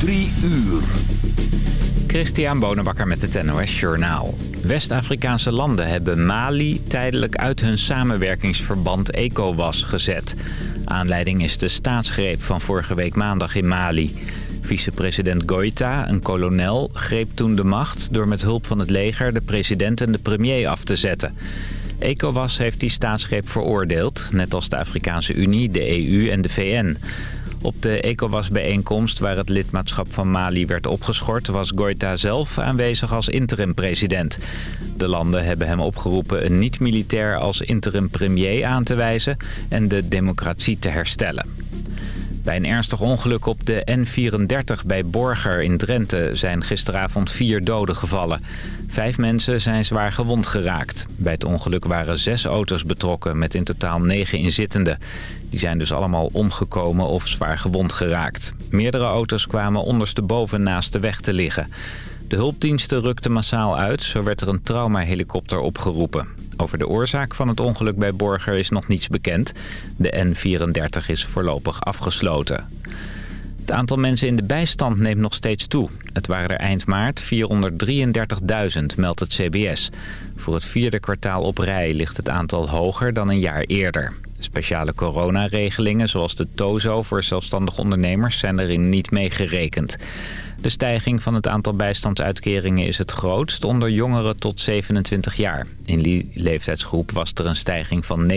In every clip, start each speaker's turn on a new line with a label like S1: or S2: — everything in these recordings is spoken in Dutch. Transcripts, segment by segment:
S1: Drie uur.
S2: Christian Bonenbakker met het NOS Journaal. West-Afrikaanse landen hebben Mali tijdelijk uit hun samenwerkingsverband ECOWAS gezet. Aanleiding is de staatsgreep van vorige week maandag in Mali. Vicepresident Goita, een kolonel, greep toen de macht... door met hulp van het leger de president en de premier af te zetten. ECOWAS heeft die staatsgreep veroordeeld, net als de Afrikaanse Unie, de EU en de VN... Op de ECOWAS-bijeenkomst waar het lidmaatschap van Mali werd opgeschort... was Goita zelf aanwezig als interim-president. De landen hebben hem opgeroepen een niet-militair als interim-premier aan te wijzen... en de democratie te herstellen. Bij een ernstig ongeluk op de N34 bij Borger in Drenthe zijn gisteravond vier doden gevallen. Vijf mensen zijn zwaar gewond geraakt. Bij het ongeluk waren zes auto's betrokken met in totaal negen inzittenden. Die zijn dus allemaal omgekomen of zwaar gewond geraakt. Meerdere auto's kwamen ondersteboven naast de weg te liggen. De hulpdiensten rukten massaal uit, zo werd er een traumahelikopter opgeroepen. Over de oorzaak van het ongeluk bij Borger is nog niets bekend. De N34 is voorlopig afgesloten. Het aantal mensen in de bijstand neemt nog steeds toe. Het waren er eind maart 433.000, meldt het CBS. Voor het vierde kwartaal op rij ligt het aantal hoger dan een jaar eerder. Speciale coronaregelingen zoals de TOZO voor zelfstandig ondernemers zijn erin niet meegerekend. De stijging van het aantal bijstandsuitkeringen is het grootst onder jongeren tot 27 jaar. In die leeftijdsgroep was er een stijging van 9%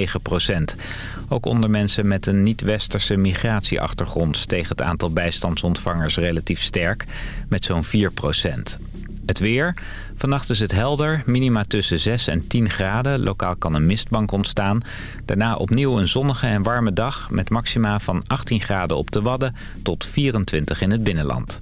S2: Ook onder mensen met een niet-westerse migratieachtergrond steeg het aantal bijstandsontvangers relatief sterk met zo'n 4% Het weer. Vannacht is het helder, minima tussen 6 en 10 graden. Lokaal kan een mistbank ontstaan. Daarna opnieuw een zonnige en warme dag met maxima van 18 graden op de Wadden tot 24 in het binnenland.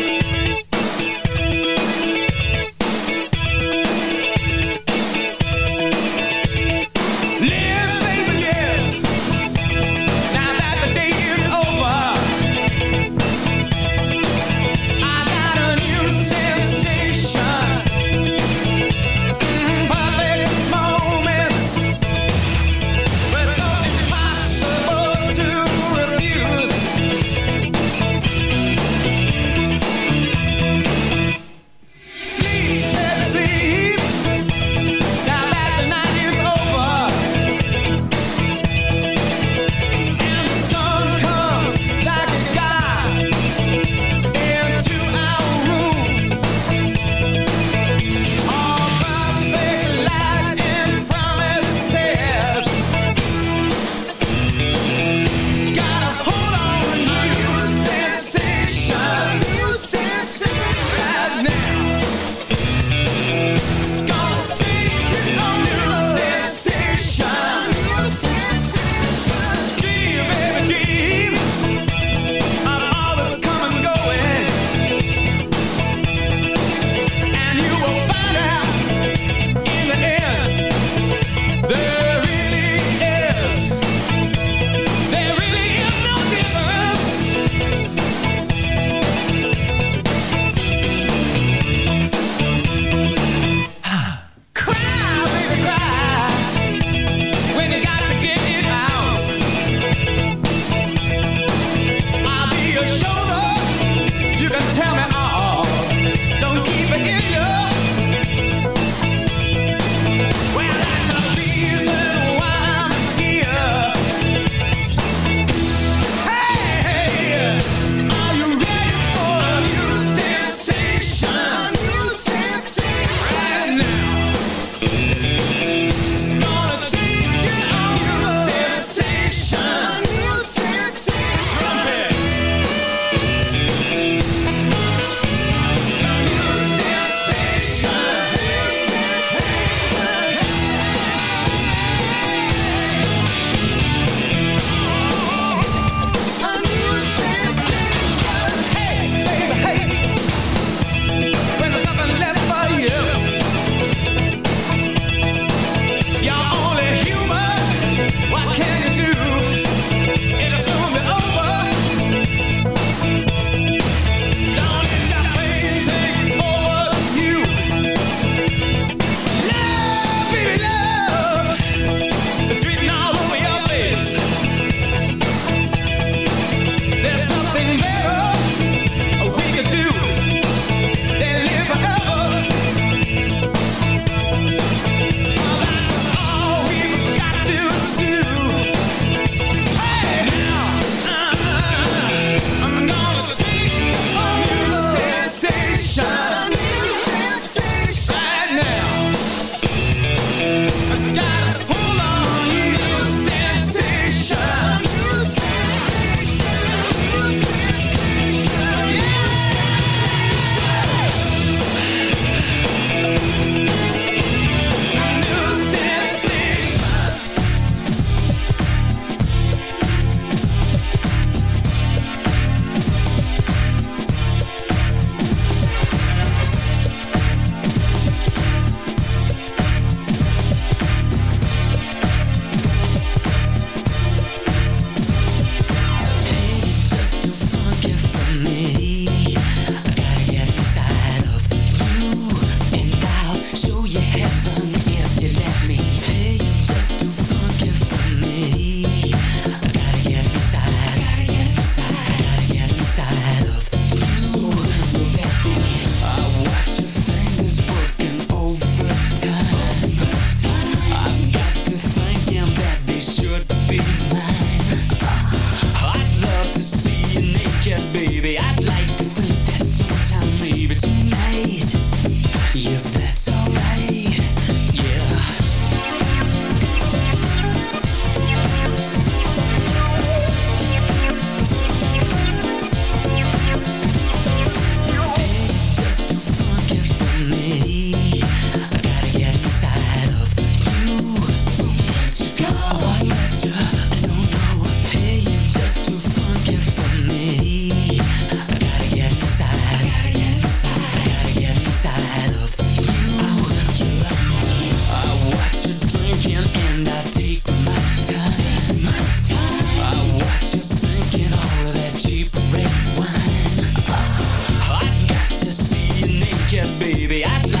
S1: baby. I.
S3: like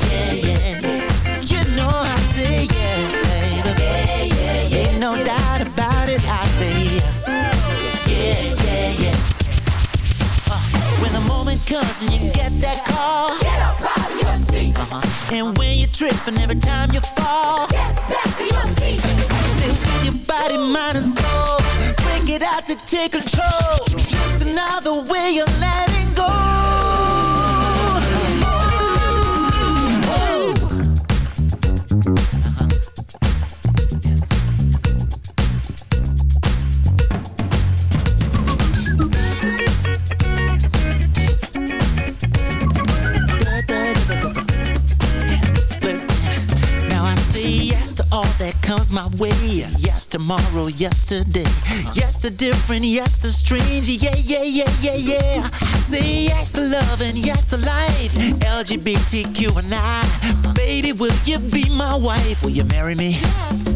S3: The moment comes and you get that call,
S4: get up out of your seat.
S3: Uh-huh. And when you trip and every time you fall,
S4: get back to your feet.
S3: Sit your body, mind, and soul. Bring it out to take control. Just another way of letting go. Comes my way. Yes, tomorrow, yesterday. Yes, to different, yes, to strange. Yeah, yeah, yeah, yeah, yeah. I say yes to love and yes to life. LGBTQ and I. Baby, will you be my wife? Will you marry me?
S4: Yes.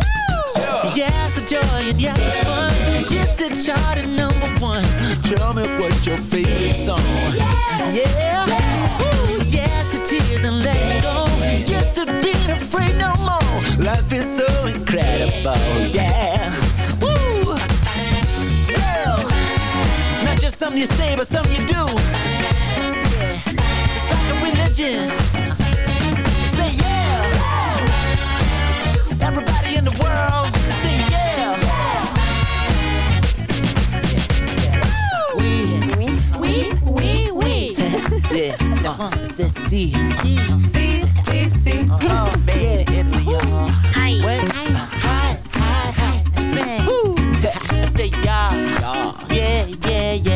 S3: Yes, the joy and yes, the fun. Yes, the chart and number one. Tell me what's your favorite song.
S4: Yes.
S3: Yeah.
S4: yeah.
S3: Ooh, yes, the tears and letting go. Yes, to being afraid no more. Life is so incredible, yeah. Woo! Yeah. Not just something you say, but something you do. It's like a religion. Say yeah.
S5: Everybody in the world, say yeah. Woo, We, we, we, we. Yeah, uh, no, c'est si. Si, si, si. Oh,
S6: baby. When. Man. Woo. I say.
S7: Yeah, yeah, yeah.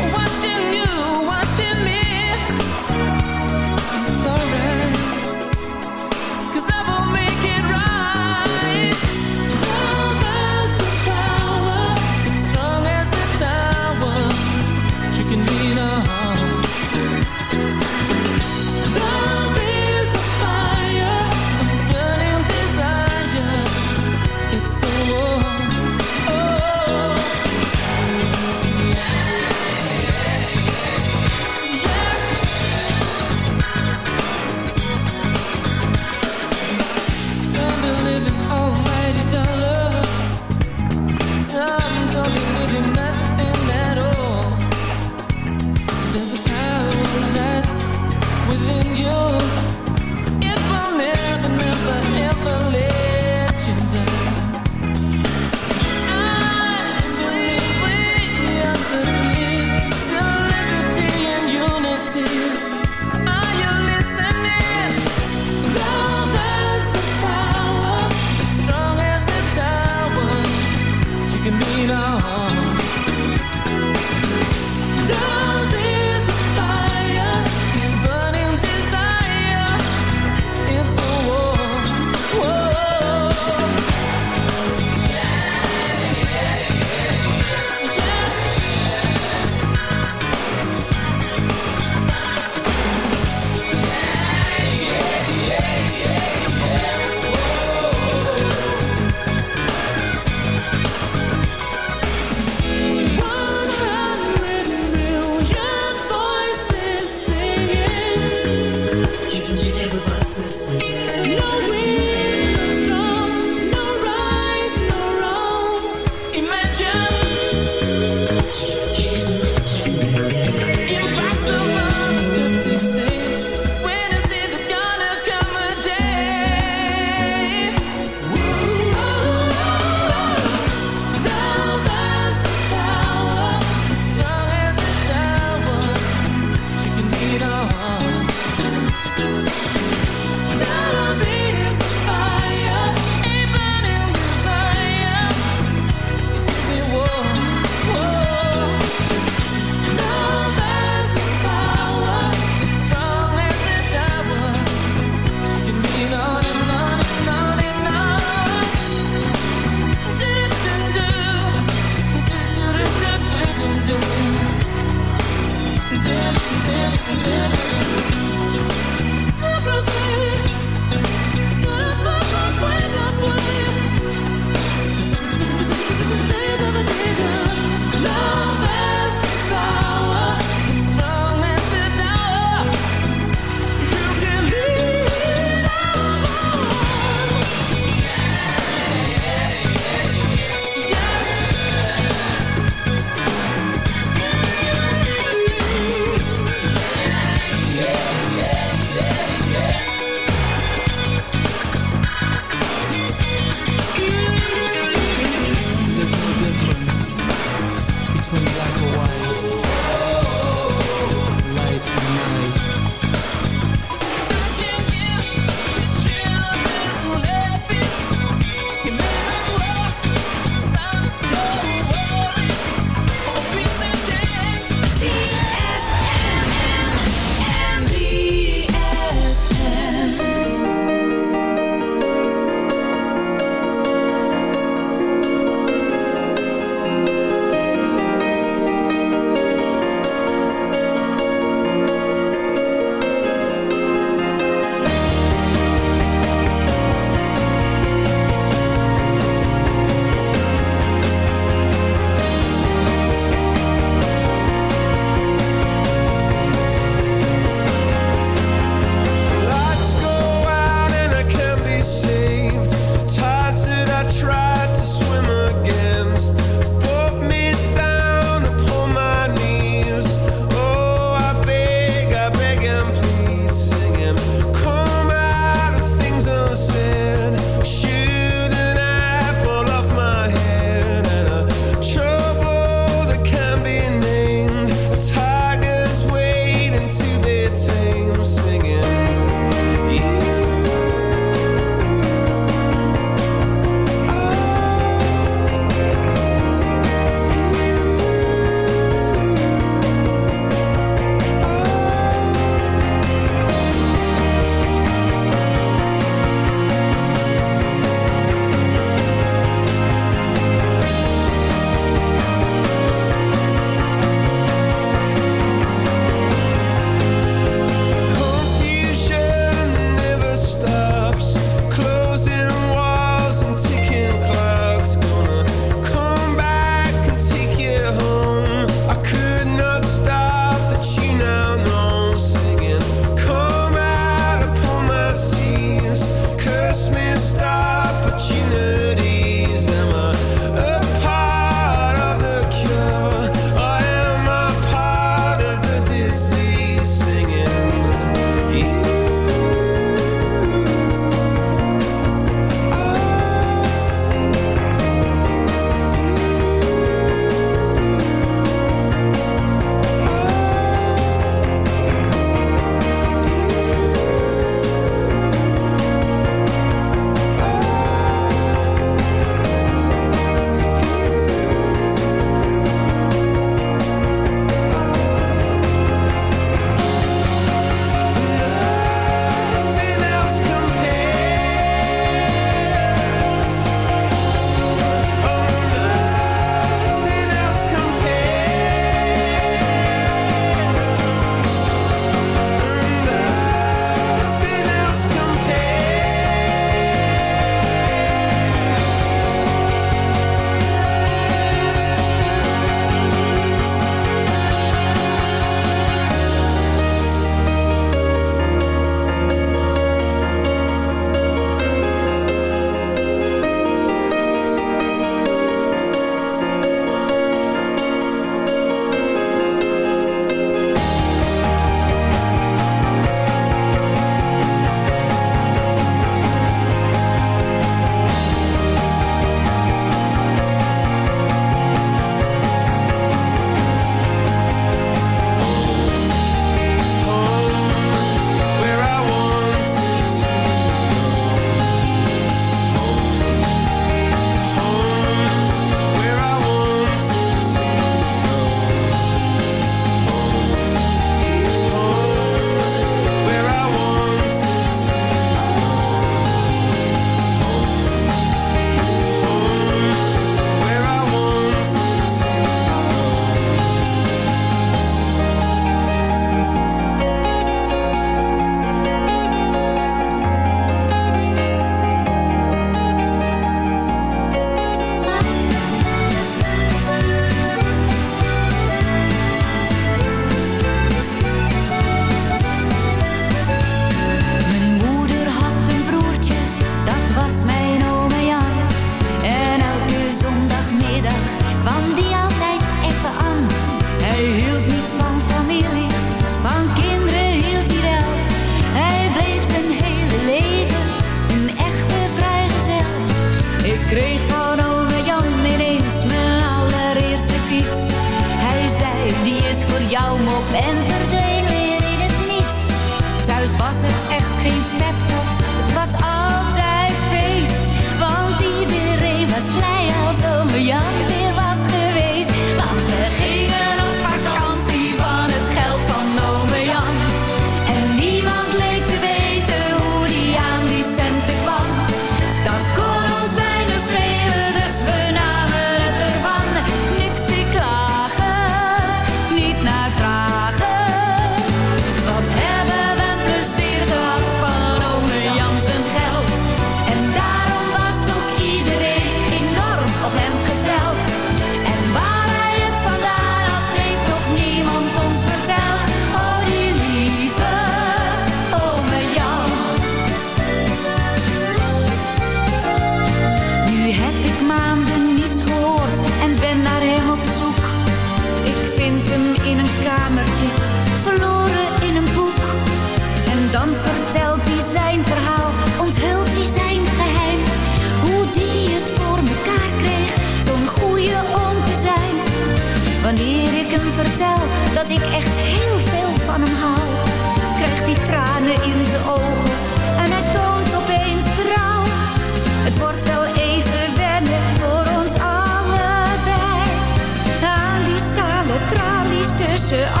S7: pressure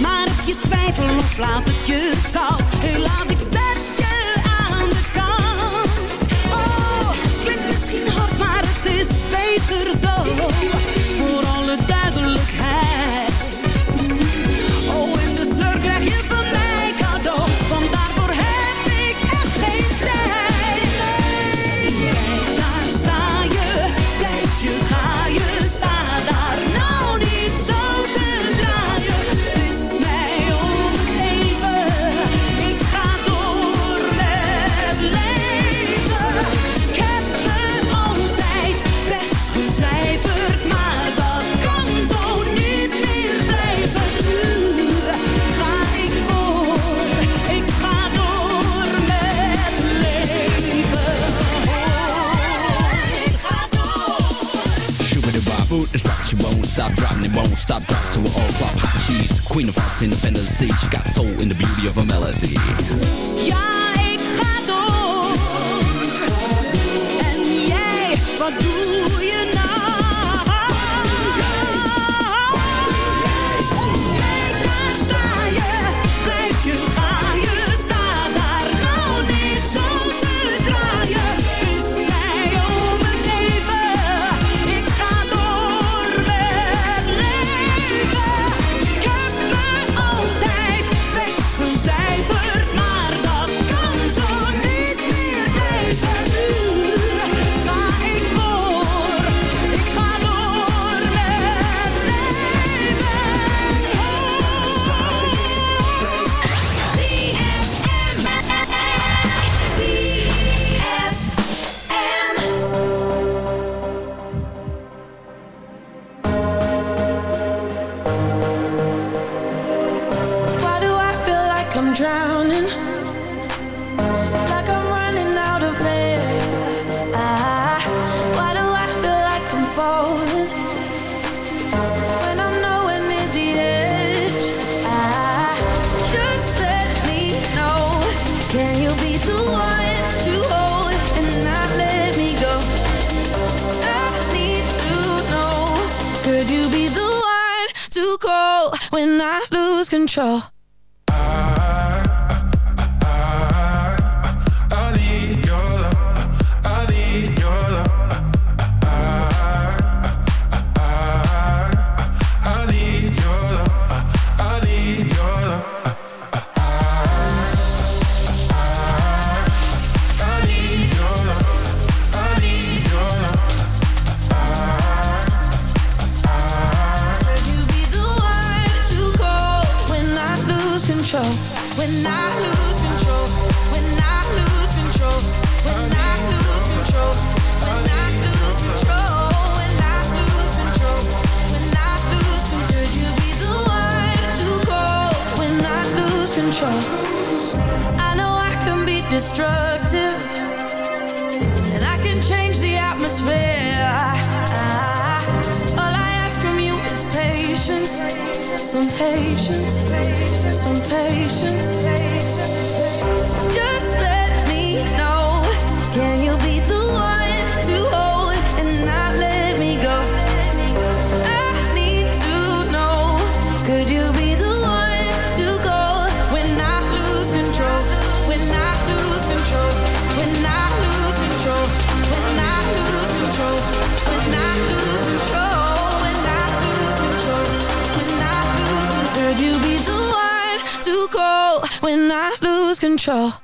S7: Maar als je twijfelt, of laat het je koud? Helaas
S8: Stop, drop to an all flop, hot cheese. Queen of Fox, fantasy. she got soul in the beauty of a melody.
S7: Ja, ik ga door. En jij, wat doe
S1: special.